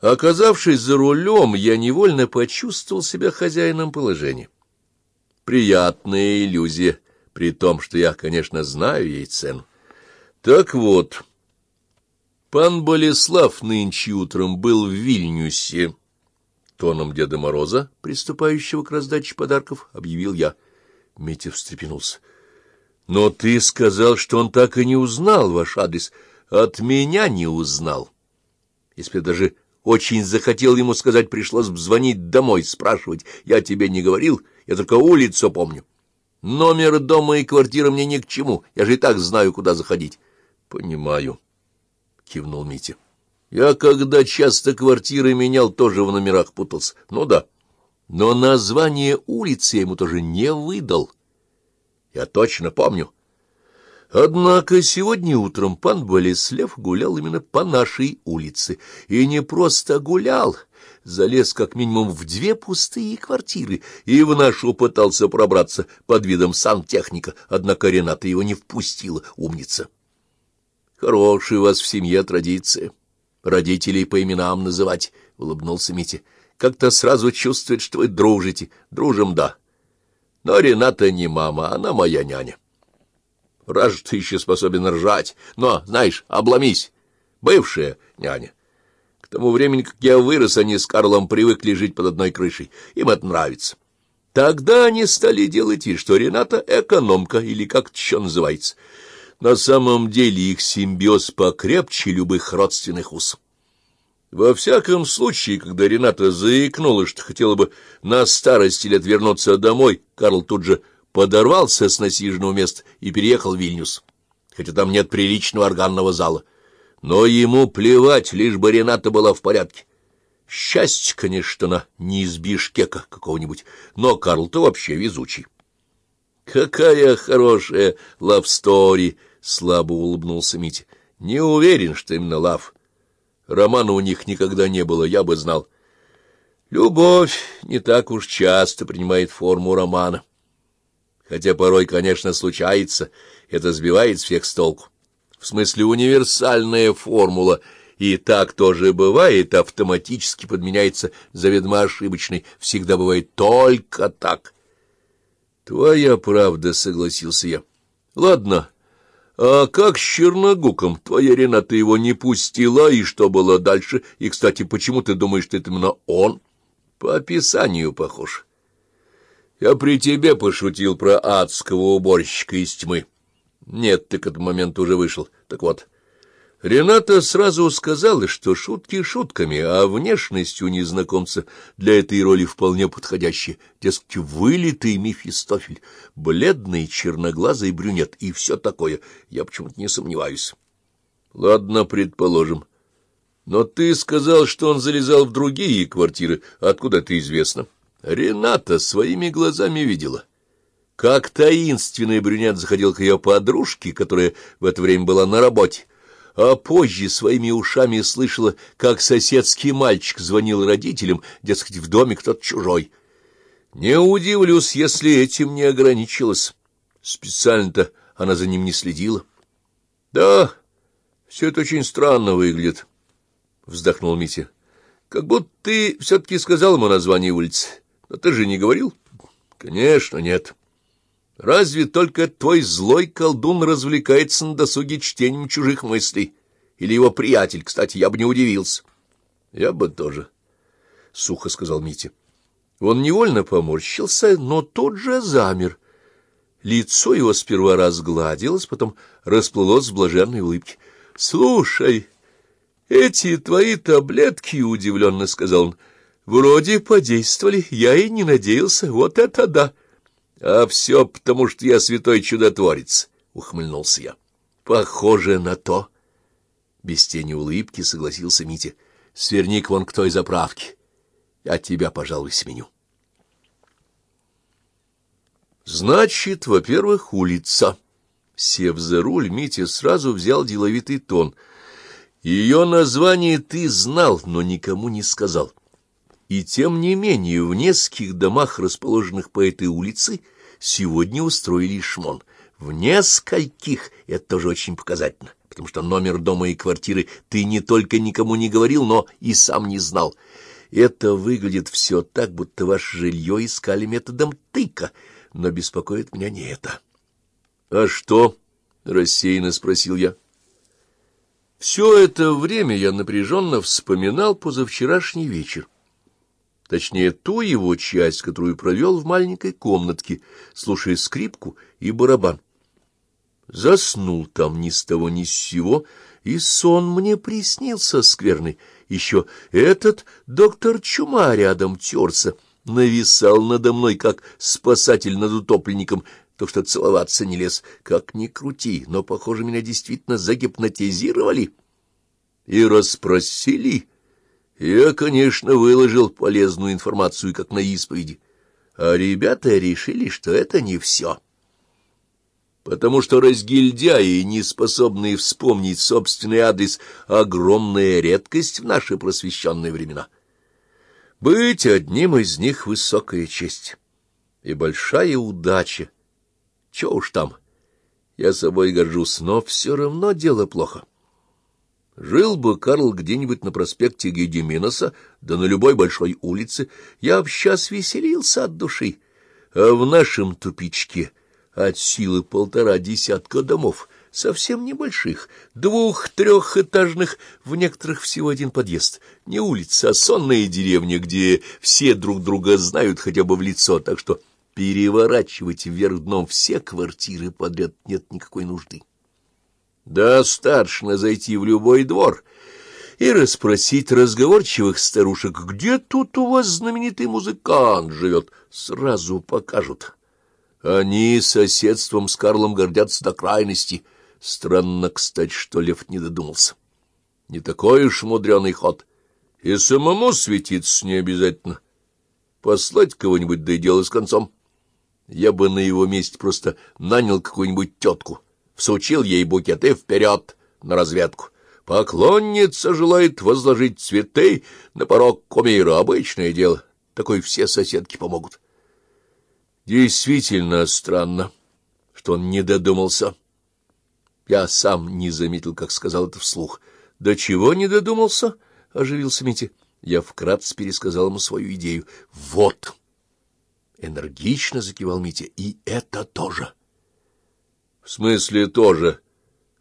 Оказавшись за рулем, я невольно почувствовал себя хозяином положения. Приятная иллюзия, при том, что я, конечно, знаю ей цену. Так вот, пан Болеслав нынче утром был в Вильнюсе. Тоном Деда Мороза, приступающего к раздаче подарков, объявил я. Митя встрепенулся. — Но ты сказал, что он так и не узнал ваш адрес. От меня не узнал. Если даже очень захотел ему сказать, пришлось бы звонить домой, спрашивать. Я тебе не говорил, я только улицу помню. Номер дома и квартира мне ни к чему, я же и так знаю, куда заходить. — Понимаю, — кивнул Митя. — Я, когда часто квартиры менял, тоже в номерах путался. Ну да, но название улицы я ему тоже не выдал. Я точно помню. Однако сегодня утром пан Болеслев гулял именно по нашей улице. И не просто гулял, залез как минимум в две пустые квартиры и в нашу пытался пробраться под видом сантехника, однако Рената его не впустила, умница. Хорошая у вас в семье традиция. Родителей по именам называть, — улыбнулся Митя. Как-то сразу чувствует, что вы дружите. Дружим, да. Но Рената не мама, она моя няня. Раз ты еще способен ржать, но, знаешь, обломись. Бывшая няня. К тому времени, как я вырос, они с Карлом привыкли жить под одной крышей. Им это нравится. Тогда они стали делать вид, что Рената — экономка, или как это еще называется. На самом деле их симбиоз покрепче любых родственных уз. Во всяком случае, когда Рената заикнула, что хотела бы на старости лет вернуться домой, Карл тут же подорвался с насиженного места и переехал в Вильнюс, хотя там нет приличного органного зала. Но ему плевать, лишь бы Рената была в порядке. Счастье, конечно, что она не из Бишкека какого-нибудь, но Карл-то вообще везучий. — Какая хорошая лавстори! — слабо улыбнулся Митя. — Не уверен, что именно лав. Романа у них никогда не было, я бы знал. Любовь не так уж часто принимает форму романа. Хотя порой, конечно, случается, это сбивает всех с толку. В смысле универсальная формула, и так тоже бывает, автоматически подменяется заведомо ошибочной, всегда бывает только так. Твоя правда, согласился я. Ладно, а как с Черногуком? Твоя Рената его не пустила, и что было дальше? И, кстати, почему ты думаешь, что это именно он? По описанию похож. Я при тебе пошутил про адского уборщика из тьмы. Нет, ты к этому моменту уже вышел. Так вот, Рената сразу сказала, что шутки шутками, а внешность у незнакомца для этой роли вполне подходящая. Дескать, вылитый Мефистофель, бледный черноглазый брюнет и все такое. Я почему-то не сомневаюсь. Ладно, предположим. Но ты сказал, что он залезал в другие квартиры. Откуда это известно? — Рената своими глазами видела, как таинственный брюнет заходил к ее подружке, которая в это время была на работе, а позже своими ушами слышала, как соседский мальчик звонил родителям, дескать, в доме кто-то чужой. Не удивлюсь, если этим не ограничилась. Специально-то она за ним не следила. — Да, все это очень странно выглядит, — вздохнул Митя. — Как будто ты все-таки сказал ему название улицы. Но ты же не говорил? Конечно, нет. Разве только твой злой колдун развлекается на досуге чтением чужих мыслей? Или его приятель, кстати, я бы не удивился. Я бы тоже, — сухо сказал Митя. Он невольно поморщился, но тут же замер. Лицо его сперва разгладилось, потом расплылось в блаженной улыбке. — Слушай, эти твои таблетки, — удивленно сказал он, — Вроде подействовали, я и не надеялся, вот это да. А все потому, что я святой чудотворец, — ухмыльнулся я. Похоже на то. Без тени улыбки согласился Митя. Сверни вон к той заправке. Я тебя, пожалуй, сменю. Значит, во-первых, улица. Сев за руль, Митя сразу взял деловитый тон. Ее название ты знал, но никому не сказал. И тем не менее в нескольких домах, расположенных по этой улице, сегодня устроили шмон. В нескольких, это тоже очень показательно, потому что номер дома и квартиры ты не только никому не говорил, но и сам не знал. Это выглядит все так, будто ваше жилье искали методом тыка, но беспокоит меня не это. — А что? — рассеянно спросил я. Все это время я напряженно вспоминал позавчерашний вечер. Точнее, ту его часть, которую провел в маленькой комнатке, слушая скрипку и барабан. Заснул там ни с того ни с сего, и сон мне приснился скверный. Еще этот доктор Чума рядом терся, нависал надо мной, как спасатель над утопленником, то что целоваться не лез. Как ни крути, но, похоже, меня действительно загипнотизировали и расспросили. Я, конечно, выложил полезную информацию, как на исповеди, а ребята решили, что это не все потому что разгильдяи, не способные вспомнить собственный адрес, огромная редкость в наши просвещенные времена. Быть одним из них — высокая честь и большая удача. Чего уж там, я собой горжусь, но все равно дело плохо. Жил бы Карл где-нибудь на проспекте Гедеминоса, да на любой большой улице, я б сейчас веселился от души, а в нашем тупичке — от силы полтора десятка домов, совсем небольших, двух-трехэтажных, в некоторых всего один подъезд. Не улица, а сонная деревня, где все друг друга знают хотя бы в лицо, так что переворачивать вверх дном все квартиры подряд нет никакой нужды. Достаточно зайти в любой двор и расспросить разговорчивых старушек, где тут у вас знаменитый музыкант живет, сразу покажут. Они соседством с Карлом гордятся до крайности. Странно, кстати, что Лев не додумался. Не такой уж мудреный ход. И самому светиться не обязательно. Послать кого-нибудь, да и дело с концом. Я бы на его месте просто нанял какую-нибудь тетку, всучил ей букет и вперед на разведку. Поклонница желает возложить цветы на порог кумира. Обычное дело. Такой все соседки помогут. Действительно странно, что он не додумался. Я сам не заметил, как сказал это вслух. — До чего не додумался? — оживился Митя. Я вкратце пересказал ему свою идею. — Вот! — энергично закивал Митя. — И это тоже. — В смысле тоже?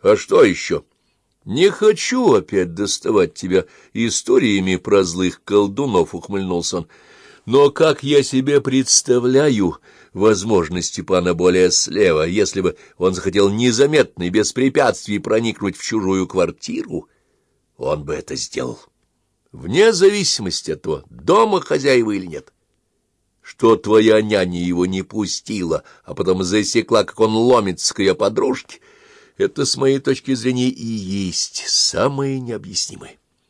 А что еще? — Не хочу опять доставать тебя историями про злых колдунов, — ухмыльнулся он. Но как я себе представляю возможность Степана более слева, если бы он захотел незаметно и без препятствий проникнуть в чужую квартиру, он бы это сделал. Вне зависимости от того, дома хозяева или нет. Что твоя няня его не пустила, а потом засекла, как он ломится к ее подружке, это, с моей точки зрения, и есть самое необъяснимое.